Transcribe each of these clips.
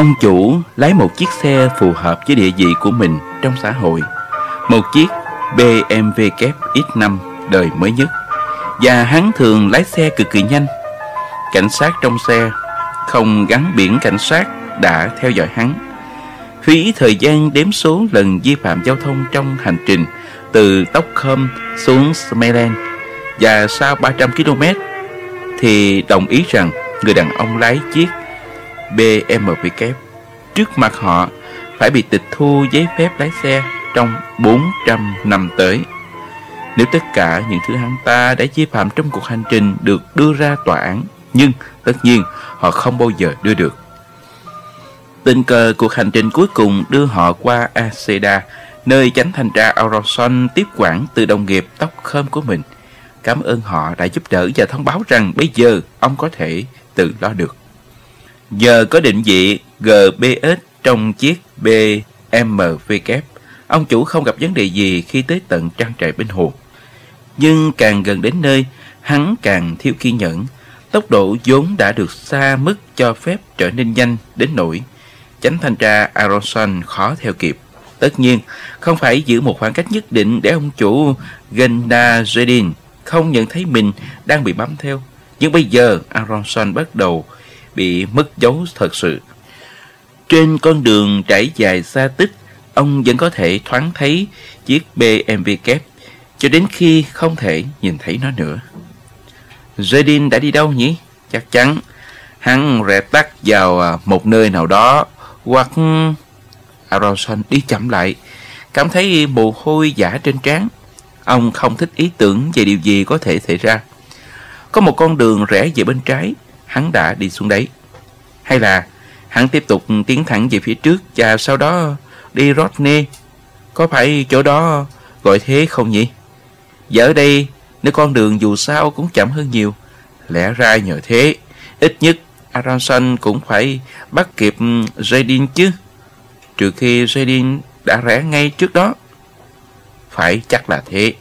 Ông chủ lái một chiếc xe phù hợp với địa vị của mình trong xã hội. Một chiếc BMW kép X5 đời mới nhất. Và hắn thường lái xe cực kỳ nhanh. Cảnh sát trong xe không gắn biển cảnh sát đã theo dõi hắn. Phí thời gian đếm số lần vi phạm giao thông trong hành trình, từ Stockholm xuống Smeland và sau 300 km thì đồng ý rằng người đàn ông lái chiếc BMW kép trước mặt họ phải bị tịch thu giấy phép lái xe trong 400 năm tới. Nếu tất cả những thứ hắn ta đã vi phạm trong cuộc hành trình được đưa ra tòa án, nhưng tất nhiên họ không bao giờ đưa được. Tình cờ cuộc hành trình cuối cùng đưa họ qua Aceda, nơi chánh thanh tra Auroson tiếp quản từ đồng nghiệp tóc khơm của mình. Cảm ơn họ đã giúp đỡ và thông báo rằng bây giờ ông có thể tự lo được. Giờ có định vị GBS trong chiếc BMW kép, ông chủ không gặp vấn đề gì khi tới tận trang trại bên hồ. Nhưng càng gần đến nơi, hắn càng thiếu kiên nhẫn. Tốc độ vốn đã được xa mức cho phép trở nên nhanh đến nỗi chánh thanh tra Aronson khó theo kịp. Tất nhiên, không phải giữ một khoảng cách nhất định để ông chủ Genda Jedin không nhận thấy mình đang bị bám theo. Nhưng bây giờ, Aronson bắt đầu bị mất dấu thật sự. Trên con đường trải dài xa tích, ông vẫn có thể thoáng thấy chiếc BMW kép cho đến khi không thể nhìn thấy nó nữa. Jedin đã đi đâu nhỉ? Chắc chắn hắn rẽ tắt vào à, một nơi nào đó hoặc à, Aronson đi chậm lại, cảm thấy mồ hôi giả trên trán. Ông không thích ý tưởng về điều gì có thể xảy ra. Có một con đường rẽ về bên trái, hắn đã đi xuống đấy. Hay là hắn tiếp tục tiến thẳng về phía trước và sau đó đi Rodney. Có phải chỗ đó gọi thế không nhỉ? Và ở đây, nếu con đường dù sao cũng chậm hơn nhiều, lẽ ra nhờ thế, ít nhất Aronson cũng phải bắt kịp Jadin chứ. Trừ khi Jadin đã rẽ ngay trước đó. Phải chắc là thế.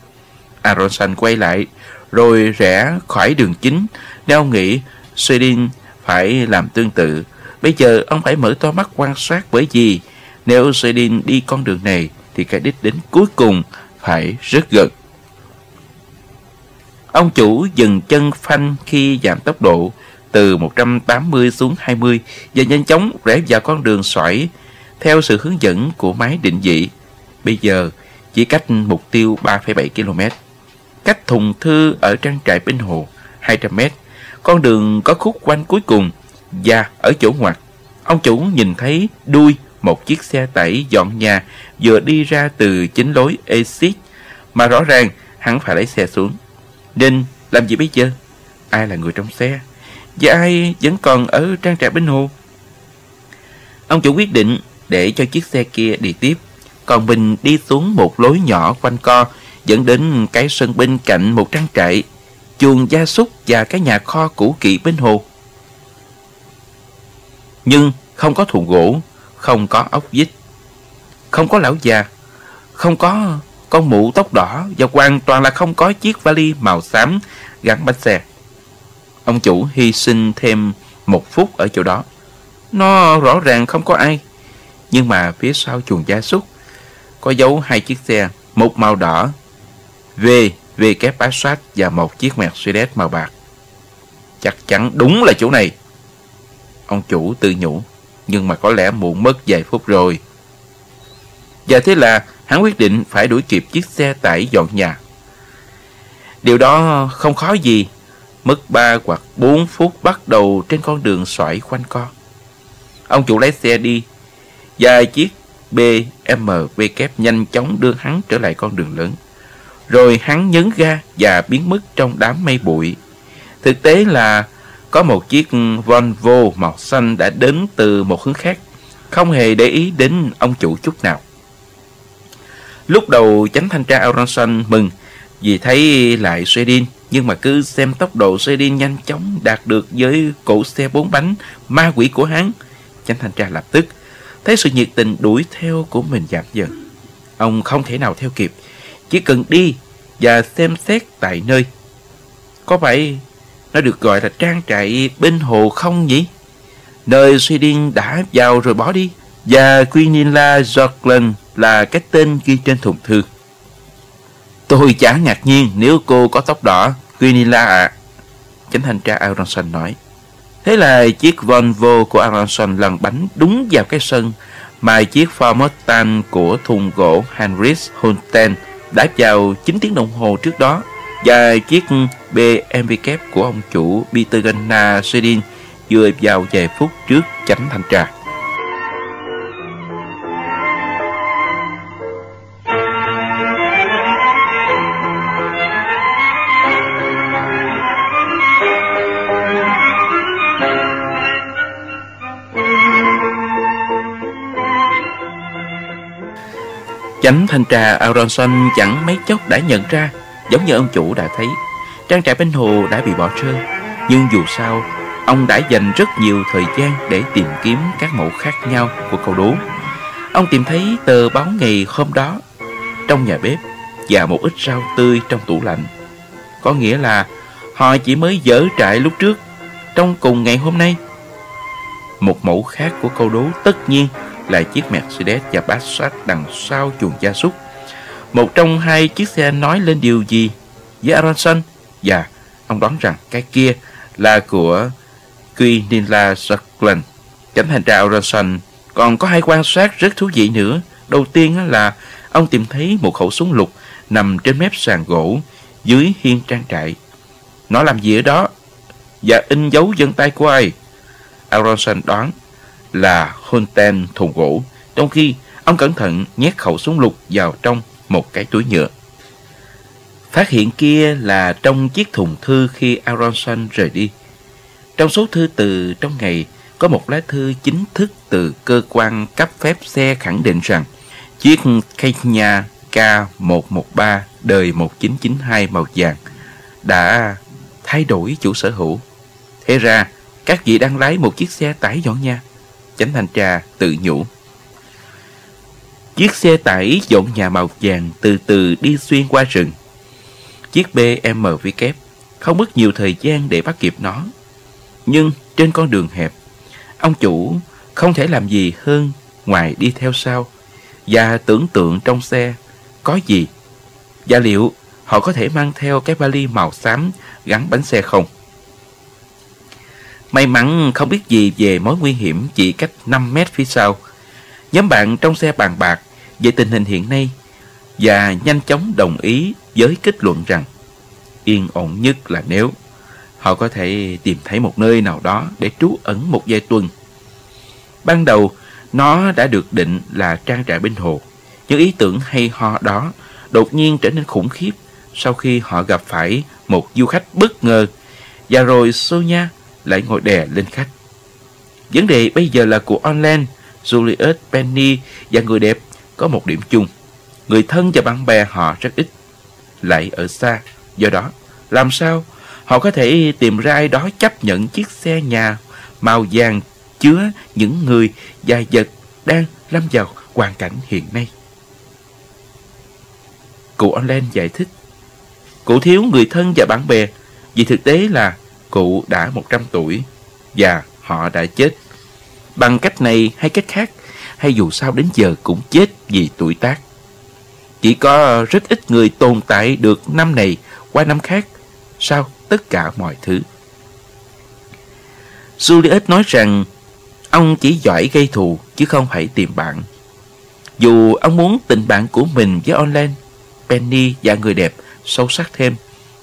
Aronson quay lại, rồi rẽ khỏi đường chính, đeo nghĩ Sweden phải làm tương tự. Bây giờ ông phải mở to mắt quan sát bởi vì nếu Sweden đi con đường này thì cái đích đến cuối cùng phải rất gần. Ông chủ dừng chân phanh khi giảm tốc độ từ 180 xuống 20 và nhanh chóng rẽ vào con đường xoải theo sự hướng dẫn của máy định vị. Bây giờ chỉ cách mục tiêu 3,7 km. Cách thùng thư ở trang trại bên hồ 200 m. Con đường có khúc quanh cuối cùng và ở chỗ ngoặt. Ông chủ nhìn thấy đuôi một chiếc xe tải dọn nhà vừa đi ra từ chính lối exit mà rõ ràng hắn phải lấy xe xuống. Nên làm gì bây giờ? Ai là người trong xe? Và ai vẫn còn ở trang trại bên hồ? Ông chủ quyết định để cho chiếc xe kia đi tiếp. Còn mình đi xuống một lối nhỏ quanh co dẫn đến cái sân bên cạnh một trang trại, chuồng gia súc và cái nhà kho cũ kỹ bên hồ. Nhưng không có thùng gỗ, không có ốc vít, không có lão già, không có con mụ tóc đỏ và hoàn toàn là không có chiếc vali màu xám gắn bánh xe. Ông chủ hy sinh thêm một phút ở chỗ đó. Nó rõ ràng không có ai. Nhưng mà phía sau chuồng gia súc có dấu hai chiếc xe, một màu đỏ, V, V kép Passat và một chiếc Mercedes màu bạc. Chắc chắn đúng là chỗ này. Ông chủ tự nhủ, nhưng mà có lẽ muộn mất vài phút rồi. Và thế là hắn quyết định phải đuổi kịp chiếc xe tải dọn nhà. Điều đó không khó gì, mất 3 hoặc 4 phút bắt đầu trên con đường xoải quanh co. Ông chủ lái xe đi, và chiếc BMW kép nhanh chóng đưa hắn trở lại con đường lớn. Rồi hắn nhấn ga và biến mất trong đám mây bụi. Thực tế là có một chiếc Volvo màu xanh đã đến từ một hướng khác, không hề để ý đến ông chủ chút nào. Lúc đầu chánh thanh tra Aronson mừng vì thấy lại Sweden nhưng mà cứ xem tốc độ Sweden nhanh chóng đạt được với cỗ xe bốn bánh ma quỷ của hắn. Chánh thanh tra lập tức thấy sự nhiệt tình đuổi theo của mình giảm dần. Ông không thể nào theo kịp, chỉ cần đi và xem xét tại nơi. Có phải nó được gọi là trang trại bên hồ không nhỉ? Nơi Sweden đã vào rồi bỏ đi. Và Quinilla Jorkland là cái tên ghi trên thùng thư. Tôi chả ngạc nhiên nếu cô có tóc đỏ, Quinilla ạ. À. Chánh thanh tra Aronson nói. Thế là chiếc Volvo của Aronson lần bánh đúng vào cái sân mà chiếc Ford Mustang của thùng gỗ Heinrich Hunten đã vào 9 tiếng đồng hồ trước đó và chiếc BMW kép của ông chủ Peter Ganna Sedin vừa vào vài phút trước chánh thanh tra. Chánh thanh tra Aronson chẳng mấy chốc đã nhận ra, Giống như ông chủ đã thấy, Trang trại bên hồ đã bị bỏ rơi Nhưng dù sao, Ông đã dành rất nhiều thời gian để tìm kiếm các mẫu khác nhau của câu đố. Ông tìm thấy tờ báo ngày hôm đó, Trong nhà bếp, Và một ít rau tươi trong tủ lạnh. Có nghĩa là Họ chỉ mới dỡ trại lúc trước, Trong cùng ngày hôm nay. Một mẫu khác của câu đố tất nhiên là chiếc Mercedes và Passat đằng sau chuồng gia súc. Một trong hai chiếc xe nói lên điều gì với Aronson? Và ông đoán rằng cái kia là của Quinilla Sutherland. Chánh hành ra Aronson còn có hai quan sát rất thú vị nữa. Đầu tiên là ông tìm thấy một khẩu súng lục nằm trên mép sàn gỗ dưới hiên trang trại. Nó làm gì ở đó? Và in dấu dân tay của ai? Aronson đoán là Hunten thùng gỗ, trong khi ông cẩn thận nhét khẩu súng lục vào trong một cái túi nhựa. Phát hiện kia là trong chiếc thùng thư khi Aronson rời đi. Trong số thư từ trong ngày có một lá thư chính thức từ cơ quan cấp phép xe khẳng định rằng chiếc Kenya K113 đời 1992 màu vàng đã thay đổi chủ sở hữu. Thế ra, các vị đang lái một chiếc xe tải dọn nha. Chánh thanh tra tự nhủ. Chiếc xe tải dọn nhà màu vàng từ từ đi xuyên qua rừng. Chiếc BMW kép không mất nhiều thời gian để bắt kịp nó. Nhưng trên con đường hẹp, ông chủ không thể làm gì hơn ngoài đi theo sau và tưởng tượng trong xe có gì và liệu họ có thể mang theo cái vali màu xám gắn bánh xe không? May mắn không biết gì về mối nguy hiểm chỉ cách 5 mét phía sau. Nhóm bạn trong xe bàn bạc về tình hình hiện nay và nhanh chóng đồng ý với kết luận rằng yên ổn nhất là nếu họ có thể tìm thấy một nơi nào đó để trú ẩn một vài tuần. Ban đầu, nó đã được định là trang trại bên hồ. Nhưng ý tưởng hay ho đó đột nhiên trở nên khủng khiếp sau khi họ gặp phải một du khách bất ngờ. Và rồi Sonia lại ngồi đè lên khách. Vấn đề bây giờ là của online, Julius, Penny và người đẹp có một điểm chung. Người thân và bạn bè họ rất ít, lại ở xa. Do đó, làm sao họ có thể tìm ra ai đó chấp nhận chiếc xe nhà màu vàng chứa những người và vật đang lâm vào hoàn cảnh hiện nay. Cụ online giải thích, cụ thiếu người thân và bạn bè vì thực tế là cụ đã 100 tuổi và họ đã chết. Bằng cách này hay cách khác, hay dù sao đến giờ cũng chết vì tuổi tác. Chỉ có rất ít người tồn tại được năm này qua năm khác sau tất cả mọi thứ. Julius nói rằng ông chỉ giỏi gây thù chứ không phải tìm bạn. Dù ông muốn tình bạn của mình với online, Penny và người đẹp sâu sắc thêm,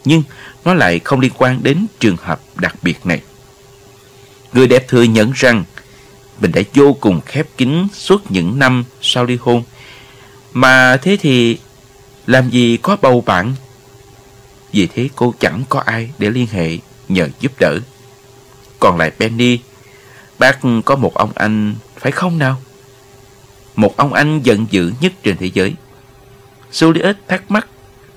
nhưng nó lại không liên quan đến trường hợp đặc biệt này. Người đẹp thừa nhận rằng mình đã vô cùng khép kín suốt những năm sau ly hôn. Mà thế thì làm gì có bầu bạn? Vì thế cô chẳng có ai để liên hệ nhờ giúp đỡ. Còn lại Penny, bác có một ông anh phải không nào? Một ông anh giận dữ nhất trên thế giới. Juliet thắc mắc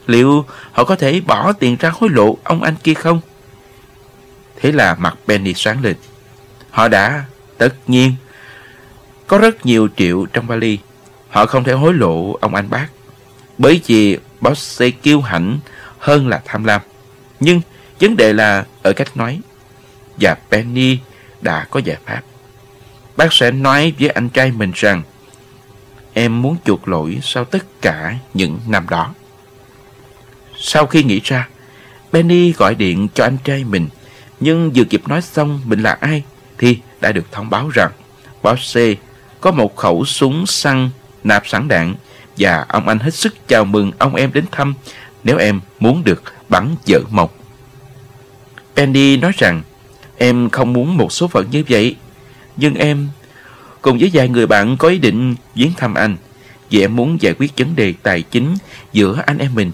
liệu họ có thể bỏ tiền ra hối lộ ông anh kia không? Thế là mặt Penny sáng lên. Họ đã, tất nhiên, có rất nhiều triệu trong vali. Họ không thể hối lộ ông anh bác. Bởi vì boss sẽ kiêu hãnh hơn là tham lam. Nhưng vấn đề là ở cách nói. Và Penny đã có giải pháp. bác sẽ nói với anh trai mình rằng em muốn chuộc lỗi sau tất cả những năm đó. Sau khi nghĩ ra, Benny gọi điện cho anh trai mình, nhưng vừa kịp nói xong mình là ai thì đã được thông báo rằng báo C có một khẩu súng săn nạp sẵn đạn và ông anh hết sức chào mừng ông em đến thăm nếu em muốn được bắn vợ mộc. Penny nói rằng em không muốn một số phận như vậy, nhưng em cùng với vài người bạn có ý định viếng thăm anh vì em muốn giải quyết vấn đề tài chính giữa anh em mình.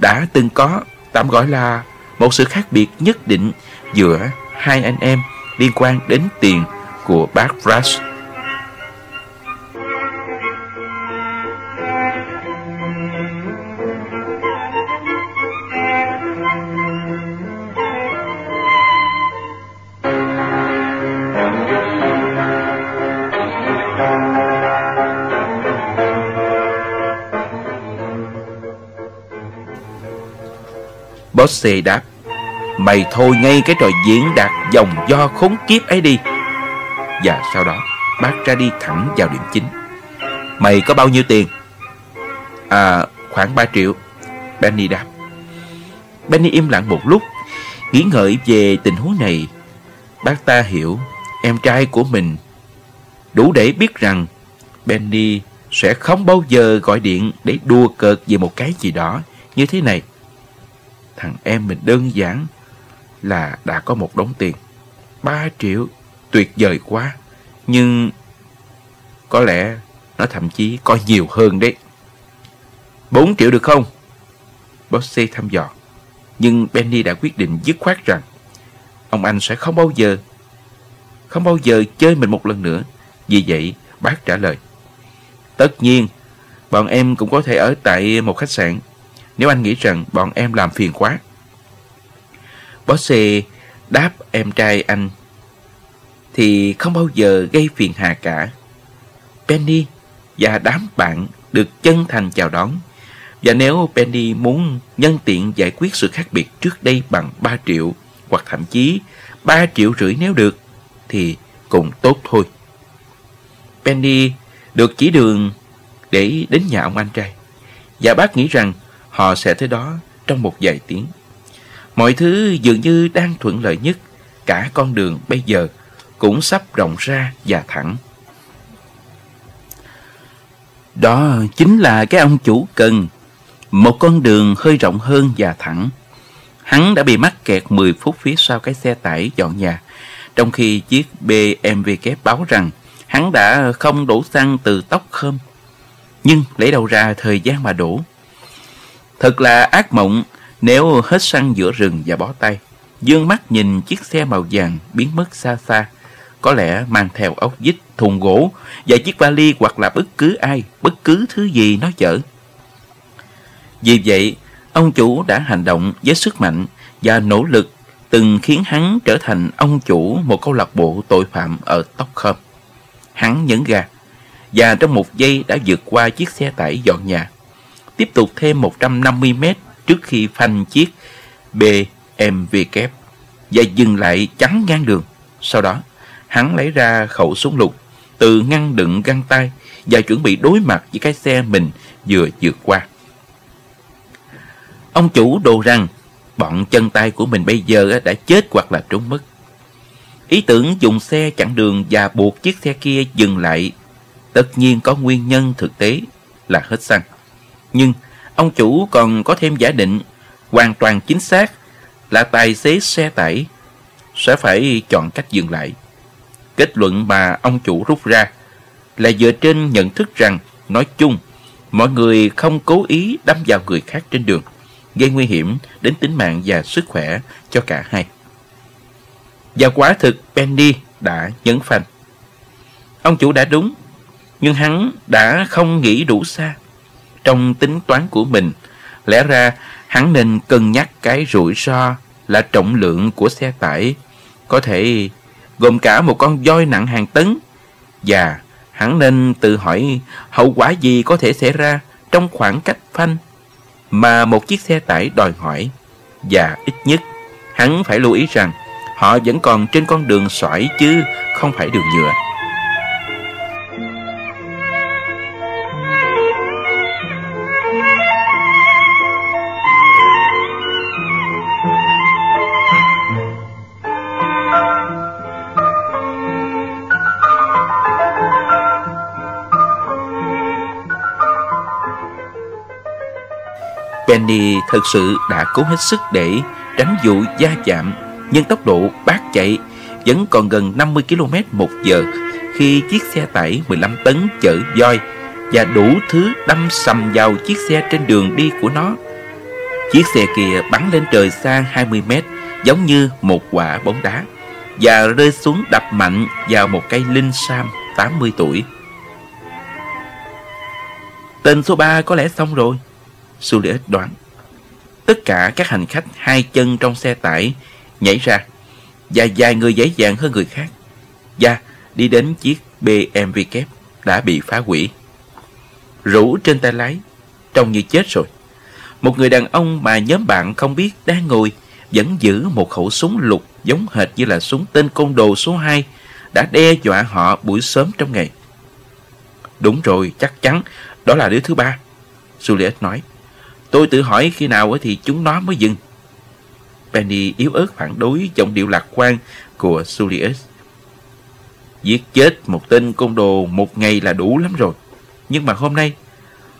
Đã từng có, tạm gọi là một sự khác biệt nhất định giữa hai anh em liên quan đến tiền của bác Rush. Bossy đáp, Mày thôi ngay cái trò diễn đạt dòng do khốn kiếp ấy đi. Và sau đó, bác ra đi thẳng vào điểm chính. Mày có bao nhiêu tiền? À khoảng 3 triệu. Benny đáp, Benny im lặng một lúc, Nghĩ ngợi về tình huống này. Bác ta hiểu Em trai của mình Đủ để biết rằng Benny sẽ không bao giờ gọi điện Để đua cợt về một cái gì đó Như thế này. Thằng em mình đơn giản là đã có một đống tiền. 3 triệu, tuyệt vời quá. Nhưng có lẽ nó thậm chí có nhiều hơn đấy. 4 triệu được không? Bossy thăm dò. Nhưng Benny đã quyết định dứt khoát rằng ông anh sẽ không bao giờ không bao giờ chơi mình một lần nữa. Vì vậy, bác trả lời. Tất nhiên, bọn em cũng có thể ở tại một khách sạn nếu anh nghĩ rằng bọn em làm phiền quá. Bossy đáp em trai anh, thì không bao giờ gây phiền hà cả. Penny và đám bạn được chân thành chào đón. Và nếu Penny muốn nhân tiện giải quyết sự khác biệt trước đây bằng 3 triệu hoặc thậm chí 3 triệu rưỡi nếu được, thì cũng tốt thôi. Penny được chỉ đường để đến nhà ông anh trai. Và bác nghĩ rằng họ sẽ tới đó trong một vài tiếng. Mọi thứ dường như đang thuận lợi nhất, cả con đường bây giờ cũng sắp rộng ra và thẳng. Đó chính là cái ông chủ cần, một con đường hơi rộng hơn và thẳng. Hắn đã bị mắc kẹt 10 phút phía sau cái xe tải dọn nhà, trong khi chiếc BMW kép báo rằng hắn đã không đổ xăng từ tóc khơm. Nhưng lấy đâu ra thời gian mà đổ? Thật là ác mộng nếu hết xăng giữa rừng và bó tay. Dương mắt nhìn chiếc xe màu vàng biến mất xa xa. Có lẽ mang theo ốc vít, thùng gỗ và chiếc vali hoặc là bất cứ ai, bất cứ thứ gì nó chở. Vì vậy, ông chủ đã hành động với sức mạnh và nỗ lực từng khiến hắn trở thành ông chủ một câu lạc bộ tội phạm ở Stockholm. Hắn nhấn ga và trong một giây đã vượt qua chiếc xe tải dọn nhà tiếp tục thêm 150 mét trước khi phanh chiếc BMW kép và dừng lại chắn ngang đường. Sau đó, hắn lấy ra khẩu súng lục từ ngăn đựng găng tay và chuẩn bị đối mặt với cái xe mình vừa vượt qua. Ông chủ đồ rằng bọn chân tay của mình bây giờ đã chết hoặc là trốn mất. Ý tưởng dùng xe chặn đường và buộc chiếc xe kia dừng lại tất nhiên có nguyên nhân thực tế là hết xăng. Nhưng ông chủ còn có thêm giả định hoàn toàn chính xác là tài xế xe tải sẽ phải chọn cách dừng lại. Kết luận mà ông chủ rút ra là dựa trên nhận thức rằng nói chung mọi người không cố ý đâm vào người khác trên đường gây nguy hiểm đến tính mạng và sức khỏe cho cả hai. Và quả thực Penny đã nhấn phanh. Ông chủ đã đúng, nhưng hắn đã không nghĩ đủ xa trong tính toán của mình. Lẽ ra, hắn nên cân nhắc cái rủi ro là trọng lượng của xe tải. Có thể gồm cả một con voi nặng hàng tấn. Và hắn nên tự hỏi hậu quả gì có thể xảy ra trong khoảng cách phanh mà một chiếc xe tải đòi hỏi. Và ít nhất, hắn phải lưu ý rằng họ vẫn còn trên con đường sỏi chứ không phải đường nhựa. Penny thật sự đã cố hết sức để tránh vụ va chạm nhưng tốc độ bác chạy vẫn còn gần 50 km một giờ khi chiếc xe tải 15 tấn chở voi và đủ thứ đâm sầm vào chiếc xe trên đường đi của nó. Chiếc xe kia bắn lên trời xa 20 mét giống như một quả bóng đá và rơi xuống đập mạnh vào một cây linh sam 80 tuổi. Tên số 3 có lẽ xong rồi, Julius đoán. Tất cả các hành khách hai chân trong xe tải nhảy ra và vài người dễ dàng hơn người khác và đi đến chiếc BMW kép đã bị phá hủy. Rủ trên tay lái, trông như chết rồi. Một người đàn ông mà nhóm bạn không biết đang ngồi vẫn giữ một khẩu súng lục giống hệt như là súng tên côn đồ số 2 đã đe dọa họ buổi sớm trong ngày. Đúng rồi, chắc chắn đó là đứa thứ ba. Juliet nói. Tôi tự hỏi khi nào thì chúng nó mới dừng. Penny yếu ớt phản đối giọng điệu lạc quan của Julius. Giết chết một tên côn đồ một ngày là đủ lắm rồi. Nhưng mà hôm nay,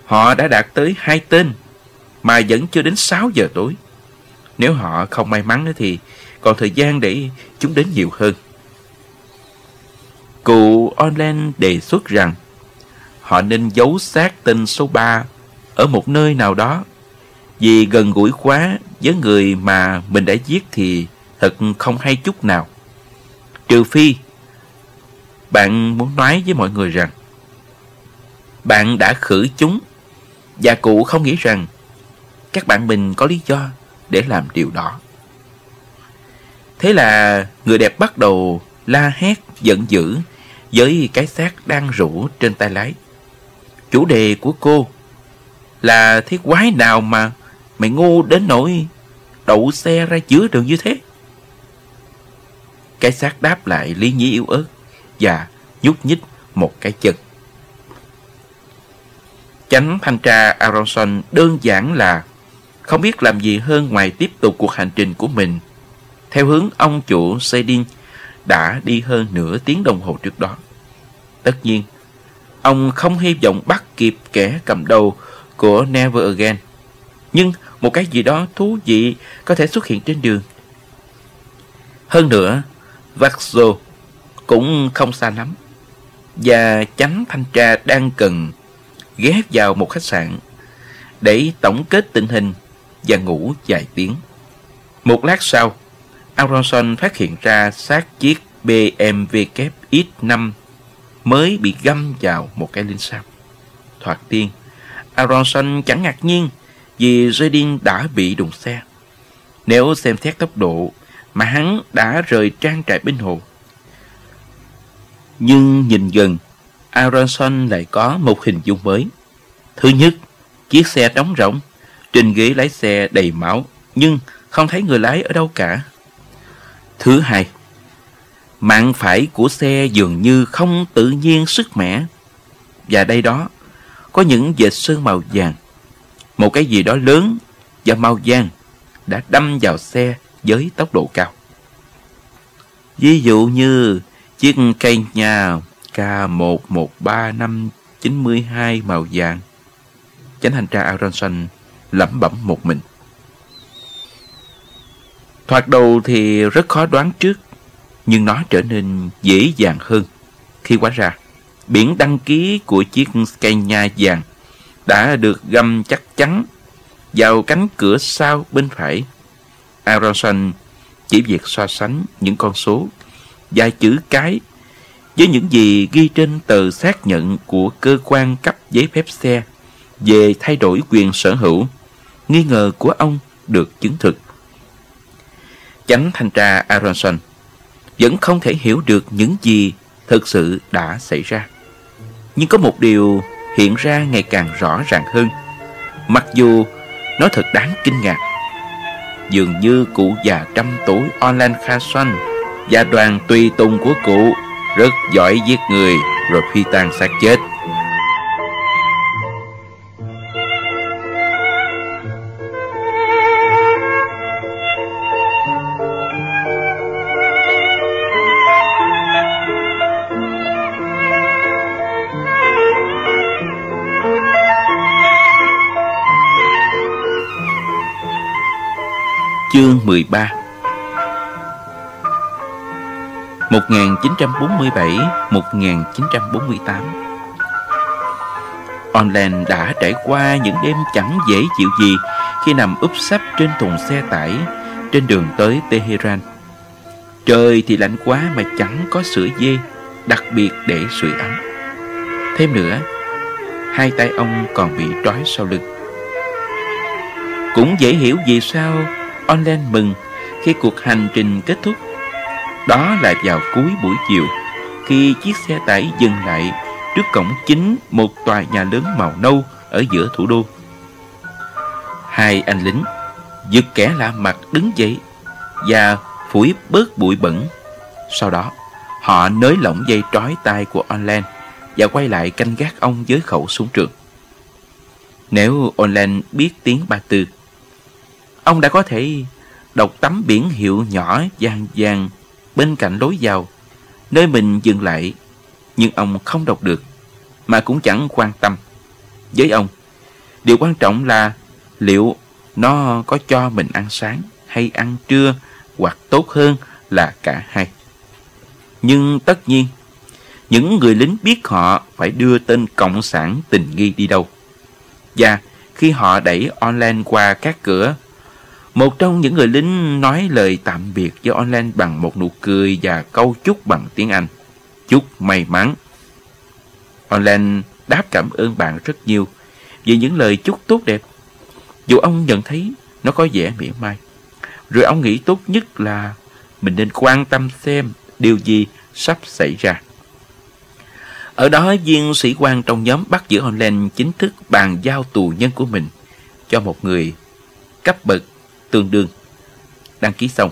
họ đã đạt tới hai tên mà vẫn chưa đến 6 giờ tối. Nếu họ không may mắn thì còn thời gian để chúng đến nhiều hơn. Cụ Orland đề xuất rằng họ nên giấu xác tên số 3 ở một nơi nào đó vì gần gũi quá với người mà mình đã giết thì thật không hay chút nào. Trừ phi bạn muốn nói với mọi người rằng bạn đã khử chúng và cụ không nghĩ rằng các bạn mình có lý do để làm điều đó. Thế là người đẹp bắt đầu la hét, giận dữ với cái xác đang rũ trên tay lái. Chủ đề của cô là thế quái nào mà mày ngu đến nỗi đậu xe ra giữa đường như thế? Cái xác đáp lại lý nhí yếu ớt và nhúc nhích một cái chân. Chánh thanh tra Aronson đơn giản là không biết làm gì hơn ngoài tiếp tục cuộc hành trình của mình theo hướng ông chủ Sedin đã đi hơn nửa tiếng đồng hồ trước đó. Tất nhiên, ông không hy vọng bắt kịp kẻ cầm đầu của Never Again. Nhưng một cái gì đó thú vị có thể xuất hiện trên đường. Hơn nữa, Vaxo cũng không xa lắm. Và chánh thanh tra đang cần ghé vào một khách sạn để tổng kết tình hình và ngủ vài tiếng. Một lát sau, Aronson phát hiện ra xác chiếc BMW kép X5 mới bị găm vào một cái linh sam. Thoạt tiên, Aronson chẳng ngạc nhiên vì Jadin đã bị đụng xe. Nếu xem xét tốc độ mà hắn đã rời trang trại binh hồ. Nhưng nhìn gần, Aronson lại có một hình dung mới. Thứ nhất, chiếc xe trống rỗng, trên ghế lái xe đầy máu, nhưng không thấy người lái ở đâu cả. Thứ hai, mạng phải của xe dường như không tự nhiên sức mẻ. Và đây đó, có những vệt sơn màu vàng. Một cái gì đó lớn và màu vàng đã đâm vào xe với tốc độ cao. Ví dụ như chiếc cây nhà K113592 màu vàng. Chánh hành tra Aronson lẩm bẩm một mình. Thoạt đầu thì rất khó đoán trước, nhưng nó trở nên dễ dàng hơn khi quá ra. Biển đăng ký của chiếc Scania vàng đã được găm chắc chắn vào cánh cửa sau bên phải. Aronson chỉ việc so sánh những con số và chữ cái với những gì ghi trên tờ xác nhận của cơ quan cấp giấy phép xe về thay đổi quyền sở hữu. Nghi ngờ của ông được chứng thực chánh thanh tra Aronson vẫn không thể hiểu được những gì thực sự đã xảy ra. Nhưng có một điều hiện ra ngày càng rõ ràng hơn. Mặc dù nó thật đáng kinh ngạc. Dường như cụ già trăm tuổi Orlan Khason và đoàn tùy tùng của cụ rất giỏi giết người rồi phi tan xác chết. 13 1947-1948 Online đã trải qua những đêm chẳng dễ chịu gì khi nằm úp sấp trên thùng xe tải trên đường tới Tehran. Trời thì lạnh quá mà chẳng có sữa dê, đặc biệt để sưởi ấm. Thêm nữa, hai tay ông còn bị trói sau lưng. Cũng dễ hiểu vì sao Orlen mừng khi cuộc hành trình kết thúc. Đó là vào cuối buổi chiều, khi chiếc xe tải dừng lại trước cổng chính một tòa nhà lớn màu nâu ở giữa thủ đô. Hai anh lính giật kẻ lạ mặt đứng dậy và phủi bớt bụi bẩn. Sau đó, họ nới lỏng dây trói tay của Orlen và quay lại canh gác ông với khẩu súng trường. Nếu Orlen biết tiếng Ba Tư, ông đã có thể đọc tấm biển hiệu nhỏ vàng vàng bên cạnh lối vào, nơi mình dừng lại, nhưng ông không đọc được, mà cũng chẳng quan tâm. Với ông, điều quan trọng là liệu nó có cho mình ăn sáng hay ăn trưa hoặc tốt hơn là cả hai. Nhưng tất nhiên, những người lính biết họ phải đưa tên Cộng sản tình nghi đi đâu. Và khi họ đẩy online qua các cửa, một trong những người lính nói lời tạm biệt với online bằng một nụ cười và câu chúc bằng tiếng Anh. Chúc may mắn. Online đáp cảm ơn bạn rất nhiều vì những lời chúc tốt đẹp. Dù ông nhận thấy nó có vẻ mỉa mai. Rồi ông nghĩ tốt nhất là mình nên quan tâm xem điều gì sắp xảy ra. Ở đó, viên sĩ quan trong nhóm bắt giữ Online chính thức bàn giao tù nhân của mình cho một người cấp bậc tương đương. Đăng ký xong,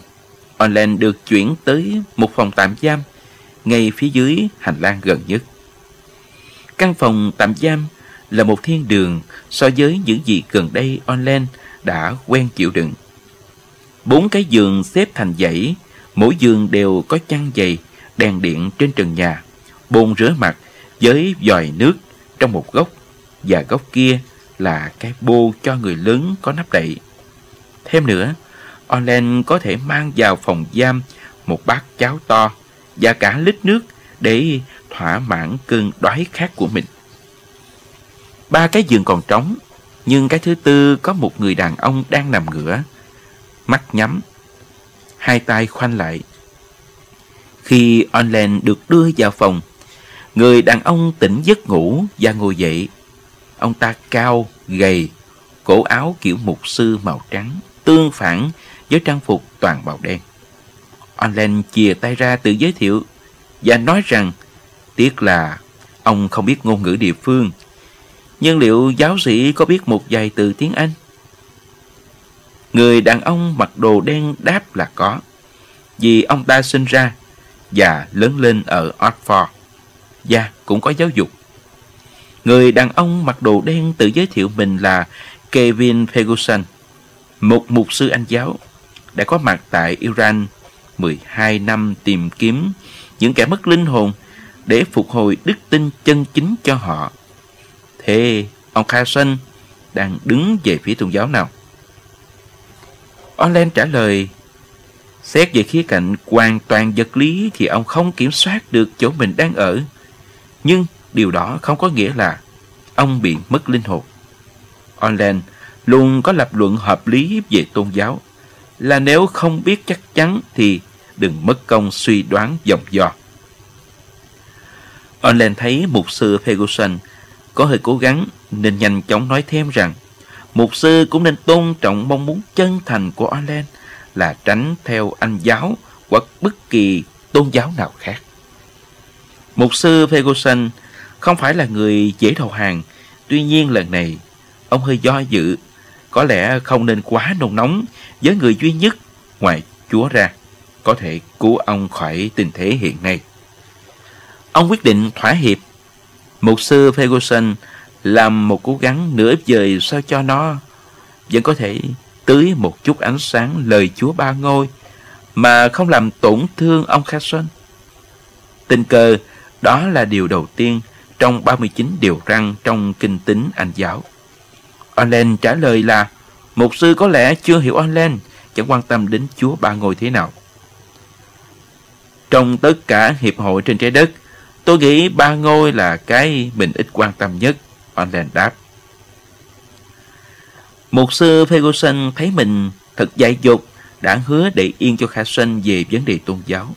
Online được chuyển tới một phòng tạm giam ngay phía dưới hành lang gần nhất. Căn phòng tạm giam là một thiên đường so với những gì gần đây Online đã quen chịu đựng. Bốn cái giường xếp thành dãy, mỗi giường đều có chăn dày, đèn điện trên trần nhà, bồn rửa mặt với vòi nước trong một góc và góc kia là cái bô cho người lớn có nắp đậy. Thêm nữa, Orlen có thể mang vào phòng giam một bát cháo to và cả lít nước để thỏa mãn cơn đói khát của mình. Ba cái giường còn trống, nhưng cái thứ tư có một người đàn ông đang nằm ngửa, mắt nhắm, hai tay khoanh lại. Khi Orlen được đưa vào phòng, người đàn ông tỉnh giấc ngủ và ngồi dậy. Ông ta cao, gầy, cổ áo kiểu mục sư màu trắng, tương phản với trang phục toàn màu đen. Orlen chìa tay ra tự giới thiệu và nói rằng tiếc là ông không biết ngôn ngữ địa phương. Nhưng liệu giáo sĩ có biết một vài từ tiếng Anh? Người đàn ông mặc đồ đen đáp là có, vì ông ta sinh ra và lớn lên ở Oxford và cũng có giáo dục. Người đàn ông mặc đồ đen tự giới thiệu mình là Kevin Ferguson, một mục sư Anh giáo, đã có mặt tại Iran 12 năm tìm kiếm những kẻ mất linh hồn để phục hồi đức tin chân chính cho họ. Thế ông Carson đang đứng về phía tôn giáo nào? Orlen trả lời Xét về khía cạnh hoàn toàn vật lý thì ông không kiểm soát được chỗ mình đang ở. Nhưng điều đó không có nghĩa là ông bị mất linh hồn. Orlen luôn có lập luận hợp lý về tôn giáo là nếu không biết chắc chắn thì đừng mất công suy đoán dòng dò. Orlen thấy mục sư Ferguson có hơi cố gắng nên nhanh chóng nói thêm rằng mục sư cũng nên tôn trọng mong muốn chân thành của Orlen là tránh theo anh giáo hoặc bất kỳ tôn giáo nào khác. Mục sư Ferguson không phải là người dễ đầu hàng, tuy nhiên lần này ông hơi do dự có lẽ không nên quá nôn nóng với người duy nhất ngoài Chúa ra, có thể cứu ông khỏi tình thế hiện nay. Ông quyết định thỏa hiệp. Mục sư Ferguson làm một cố gắng nửa vời sao cho nó vẫn có thể tưới một chút ánh sáng lời Chúa ba ngôi mà không làm tổn thương ông Carson. Tình cờ, đó là điều đầu tiên trong 39 điều răng trong kinh tín Anh giáo. Allen trả lời là Mục sư có lẽ chưa hiểu Allen, chẳng quan tâm đến Chúa Ba Ngôi thế nào. Trong tất cả hiệp hội trên trái đất, tôi nghĩ Ba Ngôi là cái mình ít quan tâm nhất, Allen đáp. Mục sư Ferguson thấy mình thật dạy dột đã hứa để yên cho Kha Sanh về vấn đề tôn giáo.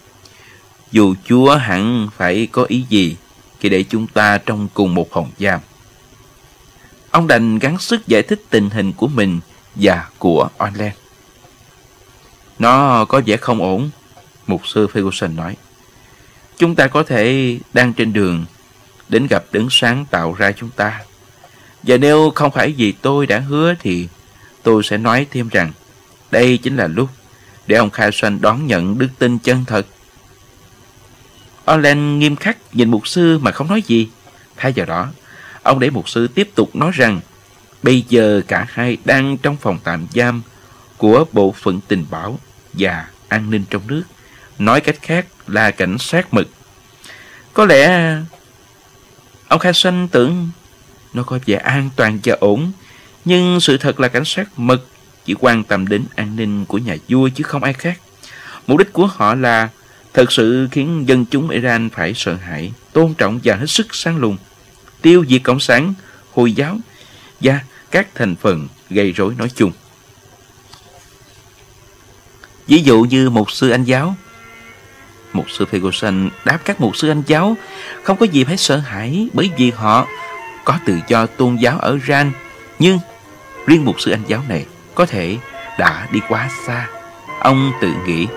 Dù Chúa hẳn phải có ý gì khi để chúng ta trong cùng một phòng giam. Ông đành gắng sức giải thích tình hình của mình và của Orland. Nó có vẻ không ổn, mục sư Ferguson nói. Chúng ta có thể đang trên đường đến gặp đấng sáng tạo ra chúng ta. Và nếu không phải vì tôi đã hứa thì tôi sẽ nói thêm rằng đây chính là lúc để ông Khai Xoanh đón nhận đức tin chân thật. Orlen nghiêm khắc nhìn mục sư mà không nói gì. Thay vào đó, ông để mục sư tiếp tục nói rằng bây giờ cả hai đang trong phòng tạm giam của Bộ phận Tình báo và An ninh trong nước. Nói cách khác là cảnh sát mực. Có lẽ ông Khai Sanh tưởng nó có vẻ an toàn và ổn, nhưng sự thật là cảnh sát mực chỉ quan tâm đến an ninh của nhà vua chứ không ai khác. Mục đích của họ là thật sự khiến dân chúng Iran phải sợ hãi, tôn trọng và hết sức sáng lùng, tiêu diệt Cộng sản, Hồi giáo và các thành phần gây rối nói chung. Ví dụ như một sư Anh giáo. Một sư Ferguson đáp các mục sư Anh giáo không có gì phải sợ hãi bởi vì họ có tự do tôn giáo ở Iran. Nhưng riêng mục sư Anh giáo này có thể đã đi quá xa. Ông tự nghĩ